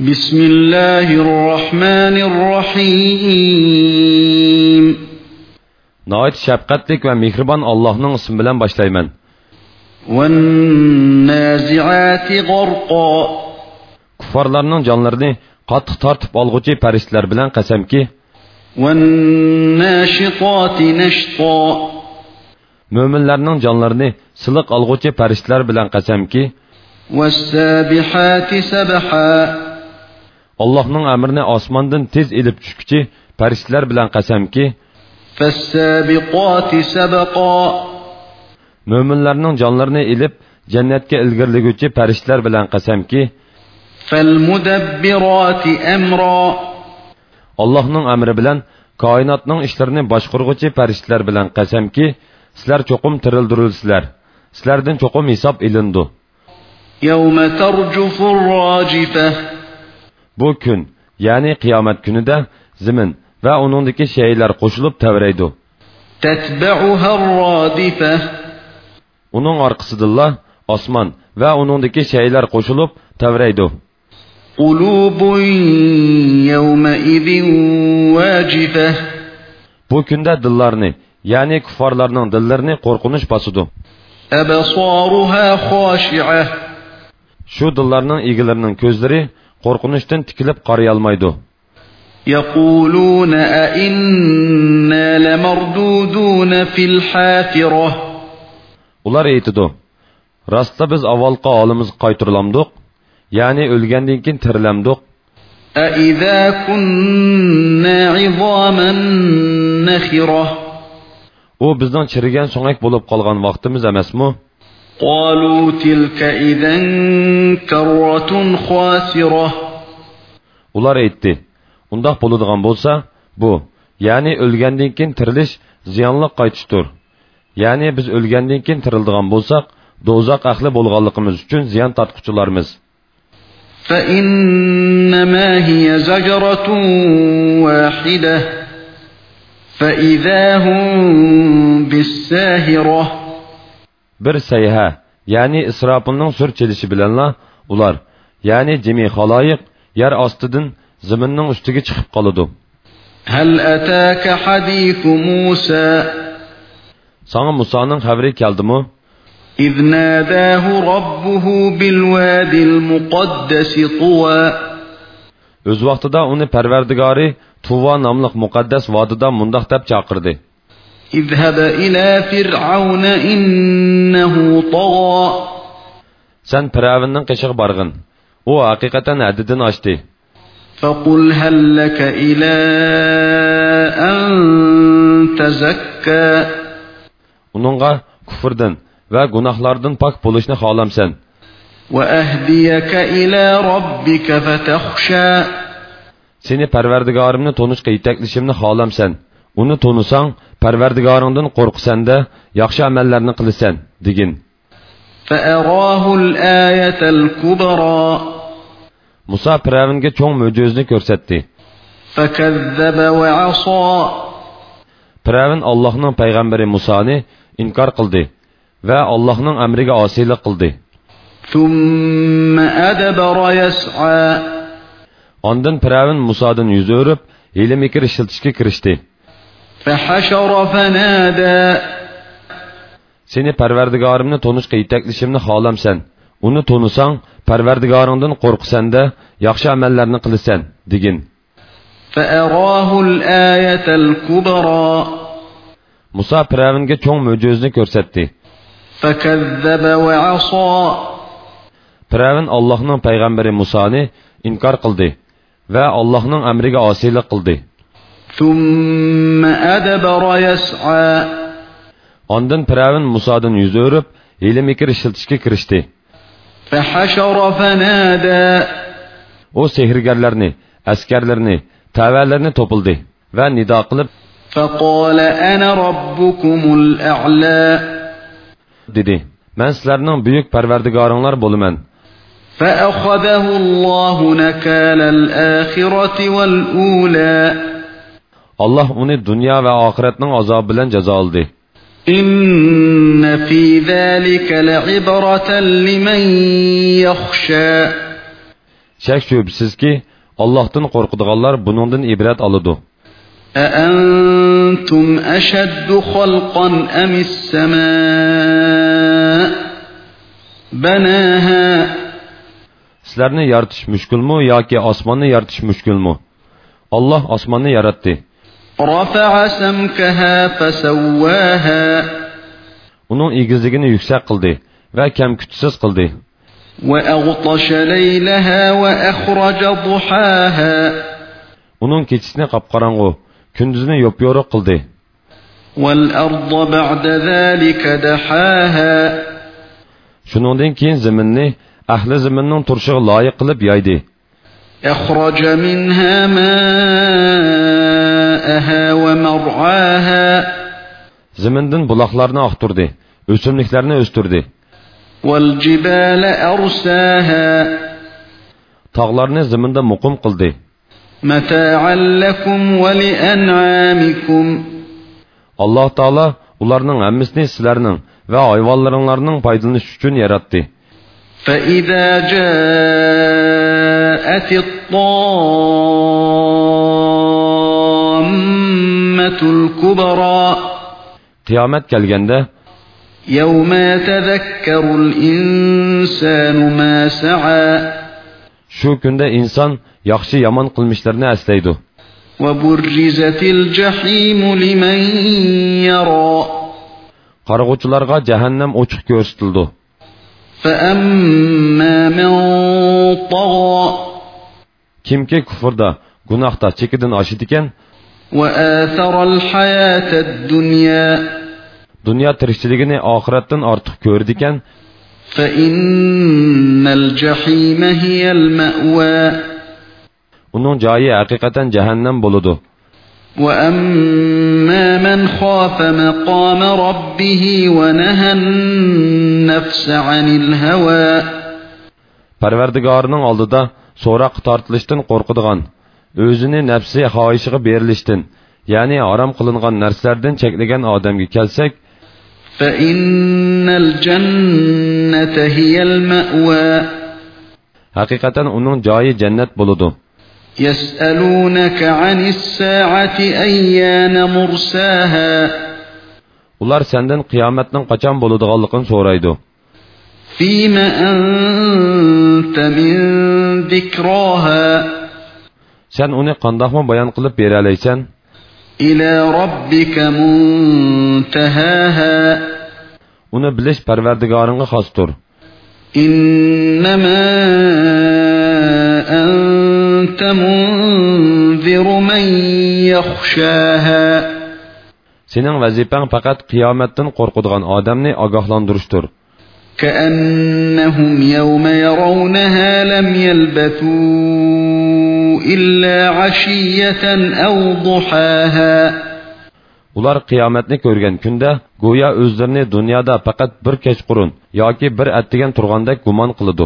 بسم الله الرحمن الرحيم Nəhayət şəfqətlik və mehriban Allah'ın ismi bilan başlayman. والنازعات غرقا Kuffarlarning jonlarini qattiq tortib olg'uchi farishtalar bilan qasamki, والناشطات نشطا mo'minlarning jonlarini siliq olg'uchi farishtalar bilan qasamki, والسابحات سبحا Allohning amrini osmondan tez elib tushguchi farishtalar bilan qasamki, فالسابقات سبقا mo'minlarning jonlarini elib jannatga ilgirliguvchi farishtalar bilan qasamki, فالمدبرات أمرا Allohning amri bilan koinotning ishlarini boshqarg'uvchi farishtalar bilan qasamki, sizlar cho'qim tirildirilsizlar. Sizlardan cho'qim hisob ilindi. يوم ترجف الراجفة bu kun ya'ni qiyomat kunida zimin va uningdagi shaylar qo'shilib tavraydi. Uning orqasidilla osmon va uningdagi shaylar qo'shilib tavraydi. Bu kunda dillarni ya'ni kuffarlarning dillarini qo'rqinish bosidi shu dillarning egalarining ko'zlari qo'rqinishdan tikilib qarayolmaydi. يقولون أئنا لمردودون في الحافرة Ular aytidi: "Rostda biz avvalqa holimiz qaytirilamdiq, ya'ni o'lgandan keyin tirilamdiq. أئذا كنا عظاما نخرة U bizning chirigan so'ngak bo'lib qolgan vaqtimiz emasmi?" قالوا تلك إذا كرة خاسرة Ular aytdi: "Undaq bo'ladigan bo'lsa, bu, ya'ni o'lgandan keyin tirilish ziyonli qaytishdir. Ya'ni biz o'lgandan keyin tirildigan bo'lsak, do'zax ahli bo'lganligimiz uchun ziyon tortquchilarmiz." فإنما هي زجرة واحدة فإذا هم بالساهرة Bir sayha, ya'ni Israfilning sur chelishi bilanla ular, ya'ni jami xaloyiq yer ostidan zaminning ustiga chiqib qoladi. هل أتاك حديث موسى Sana Musoning xabari keldimi? إذ ناداه ربه بالوادي المقدس طوى O'z vaqtida uni Parvardigori Tuva nomli muqaddas vodida mundoq deb chaqirdi. İzhəb ilə Fir'aun innəhu tağa. Sən Firavunun qışığı barğın. O həqiqətən həddidən aşdı. Fəqul həlləkə ilə ən təzəkkə. Onunğa küfrdən və günahlardan pak buluşnu xalamsan. Və əhdiyəkə ilə rabbikə fətəxşə. Seni Pərverdigarımını tonuşqa yetəklişimni xalamsan uni to'nisang parvardigoringdan qo'rqsanda yaxshi amallarni qilasan degin. muso piravinga cho'ng mo'jizni ko'rsatdi. piravin ollohning payg'ambari musoni inkor qildi va ollohning amriga osiylik qildi. ondan piravin musodan yuz o'rib hiyla mikr ishlatishga kirishdi. فحشر فنادى Seni Parvardigorimni tonishga yetaklishimni xohlamsan. Uni tonisang, Parvardigoringdan qo'rqsanda, yaxshi amallarni qilasan, degin. فأراه الآية الكبرى Musa Piravinga cho'ng mo'jizni ko'rsatdi. فكذب وعصى Piravin Allohning payg'ambari Musoni inkor qildi va Allohning amriga osiylik qildi. ثم أدبر يسعى Ondan Piravin Musodan yuz o'rib, hiyla-mikr ishlatishga kirishdi. فحشر فنادى U sehrgarlarni, askarlarni, tavalarni to'pildi va nido qilib فقال أنا ربكم الأعلى dedi: "Men sizlarning buyuk parvardigoringlar bo'laman." فأخذه الله نكال الآخرة والأولى Alloh uni dunyo va oxiratning azobi bilan jazoladi. إن في ذلك لعبرة لمن يخشى shak shubsizki allohdan qo'rqadiganlar buningdan ibrat oladi أأنتم أشد خلقا أم السماء بناها sizlarni yaratish mushkulmi yoki osmonni yaratish mushkulmi olloh osmonni yaratdi رفع سمكها فسواها uning egizligini yuksak qildi va kamkutsiz qildi وأغطش ليلها وأخرج ضحاها uning kechisini qopqorong'u kunduzni yo'p yo'riq qildi والأرض بعد ذلك دحاها shuningdan keyin zaminni ahli zaminning turishiga loyiq qilib yoydi أخرج منها ماءها ومرعاها zamindan buloqlarni oqtirdi o'simliklarni o'stirdi والجبال أرساها tog'larni zaminda muqim qildi متاعا لكم ولأنعامكم alloh taolo ularning hammasini sizlarning va hayvonlaringlarning foydalanish uchun yaratdi فإذا جاءت الطامة الكبرى qiyomat kelganda يوم يتذكر الإنسان ما سعى shu kunda inson yaxshi yomon qilmishlarini aslaydi وبرزت الجحيم لمن يرى qarg'uvchilarga jahannam ochiq ko'rsatildi فأما من طغى kimki kufrda gunohda chekidan oshidi ekan وآثر الحياة الدنيا dunyo tirikchiligini oxiratdan ortiq ko'rdi ekan فإن الجحيم هي المأوى uning joyi haqiqatan jahannam bo'ludi وأما من خاف مقام ربه ونهى النفس عن الهوى parvardigorining oldida so'roq tortilishdan qo'rqadigan o'zini nafsi xohishiga berilishdan ya'ni harom qilingan narsalardan cheklagan odamga kelsak فإن الجنة هي المأوى haqiqatan uning joyi jannat bo'ludi يسألونك عن الساعة أيان مرساها ular sendan qiyomatning qachon bo'ladiganligini so'raydi فيم أنت من ذكراها Sen onu kandahma bayan kılıp bereleysen, İlâ rabbike muntehâhâ. Onu biliş perverdigarına hastur. İnnemâ ente munziru men yahşâhâ. Senin vazifen fakat kıyametten korkuduğun adamını agahlandırıştır. كأنهم يوم يرونها لم يلبثوا إلا عشية أو ضحاها ular qiyomatni ko'rgan kunda go'yo o'zlarini dunyoda faqat bir kechqurun yoki bir attigan turgandek gumon qiladi